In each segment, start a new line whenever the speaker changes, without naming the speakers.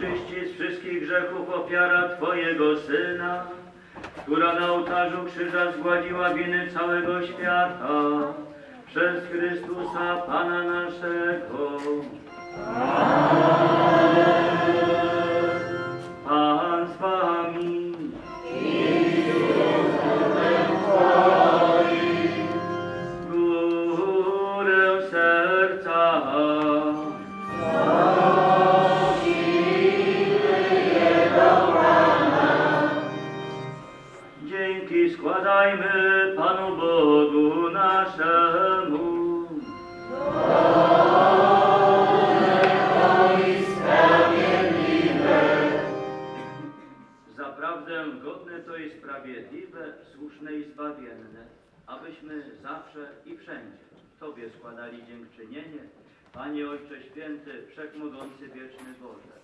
oczyści z wszystkich grzechów ofiara Twojego Syna, która na ołtarzu krzyża zgładziła winy całego świata, przez Chrystusa Pana naszego. Pan z Wami. Górę serca. Składajmy Panu Bogu naszemu. Zaprawdę godne to i sprawiedliwe, słuszne i zbawienne, abyśmy zawsze i wszędzie Tobie składali dziękczynienie, Panie Ojcze Święty, Wszechmogący Wieczny Boże.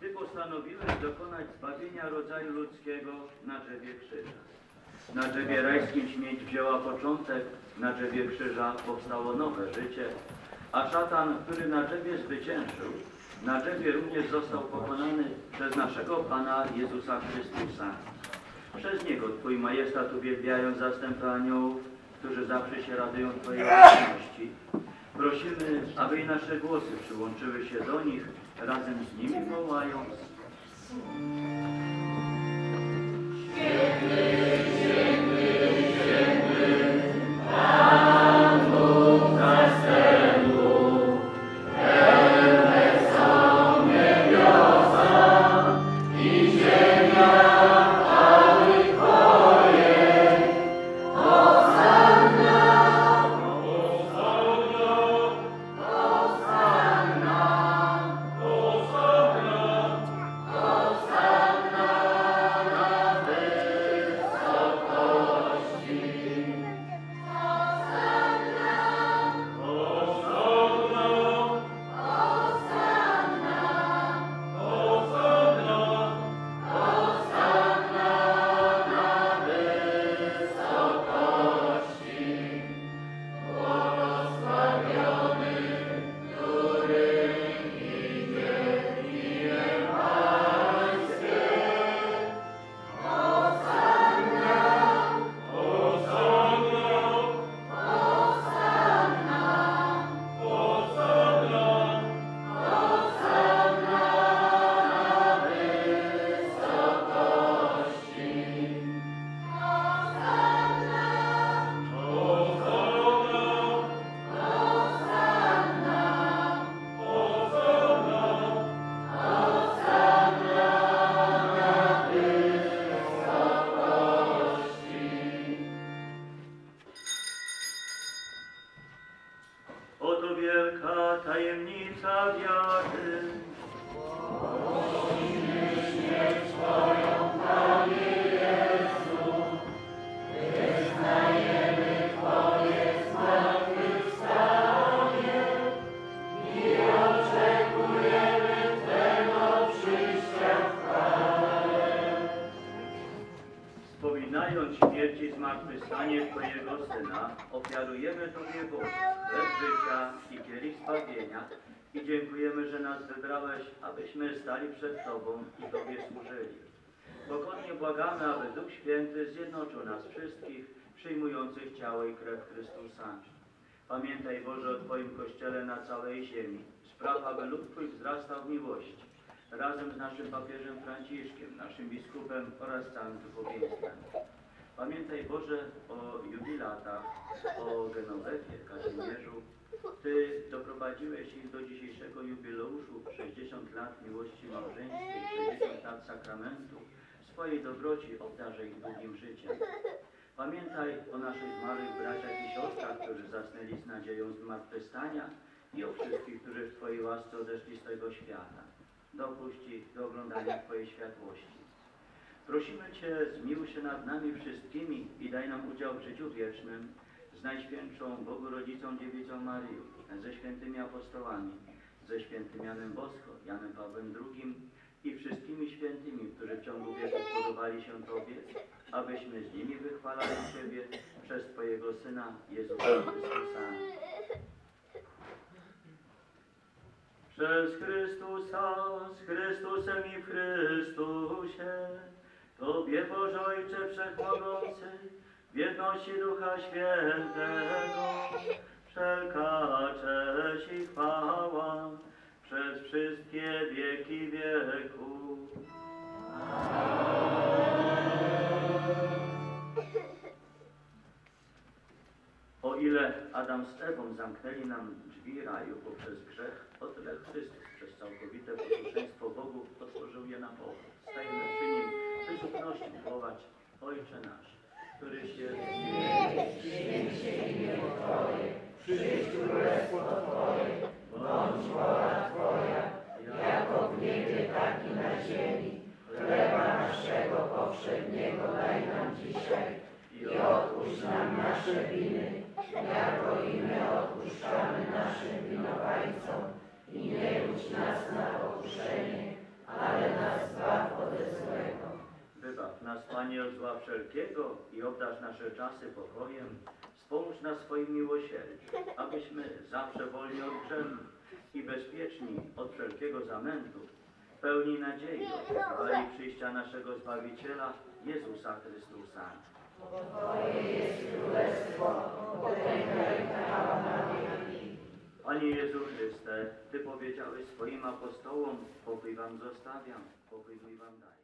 Ty postanowiłeś dokonać zbawienia rodzaju ludzkiego na drzewie krzyża. Na drzewie rajskim śmieć wzięła początek, na drzewie krzyża powstało nowe życie, a szatan, który na drzewie zwyciężył, na drzewie również został pokonany przez naszego Pana Jezusa Chrystusa. Przez Niego Twój majestat uwielbiają zastępy aniołów, którzy zawsze się radują Twojej obecności. Prosimy, aby i nasze głosy przyłączyły się do nich, razem z nimi wołając. Oto wielka tajemnica wiary. Wspominając śmierć i zmartwychwstanie Twojego Syna, ofiarujemy Tobie Boże, chleb życia i kielich zbawienia i dziękujemy, że nas wybrałeś, abyśmy stali przed Tobą i Tobie służyli. Pokornie błagamy, aby Duch Święty zjednoczył nas wszystkich, przyjmujących ciało i krew Chrystusa. Pamiętaj Boże o Twoim Kościele na całej ziemi. Spraw, aby lud Twój wzrastał w miłości razem z naszym papieżem Franciszkiem, naszym biskupem oraz całym duchowieństwem. Pamiętaj Boże o jubilatach, o Genowewie, Kazimierzu. Ty doprowadziłeś ich do dzisiejszego jubileuszu 60 lat miłości małżeńskiej, 60 lat sakramentu. Swojej dobroci obdarzę ich długim życiem. Pamiętaj o naszych zmarłych braciach i siostrach, którzy zasnęli z nadzieją zmartwychwstania i o wszystkich, którzy w Twojej łasce odeszli z tego świata. Dopuść ich do oglądania Twojej światłości. Prosimy Cię, zmiłuj się nad nami wszystkimi i daj nam udział w życiu wiecznym z Najświętszą Bogu Rodzicą Dziewicą Maryją, ze świętymi apostołami, ze świętym Janem Bosko, Janem Pawłem II i wszystkimi świętymi, którzy w ciągu wieków podobali się Tobie, abyśmy z nimi wychwalali Ciebie przez Twojego Syna Jezusa Chrystusa. Przez Chrystusa, z Chrystusem i w Chrystusie, Tobie Boże Ojcze Wszechmogący, w jedności Ducha Świętego, wszelka cześć i chwała przez wszystkie wieki wieków. O ile Adam z Ewą zamknęli nam drzwi raju poprzez grzech, Chrystus przez całkowite posłuszeństwo Bogu otworzył je na powrót. Stajemy przy Nim bez ufności wołać Ojcze nasz, któryś jest
Przyjdź królestwo Twoje, bądź wola Twoja, jako w niebie, tak i na ziemi. Chleba naszego powszedniego daj nam dzisiaj i odpuść nam nasze winy,
nas, Panie, od zła wszelkiego i obdarz nasze czasy pokojem. Wspomóż nas swoim miłosierdziem, abyśmy zawsze wolni od grzechu i bezpieczni od wszelkiego zamętu, pełni nadziei oczekiwali przyjścia naszego Zbawiciela, Jezusa Chrystusa. Panie Jezu Chryste, Ty powiedziałeś swoim apostołom, pokój wam zostawiam, pokój mój wam daję.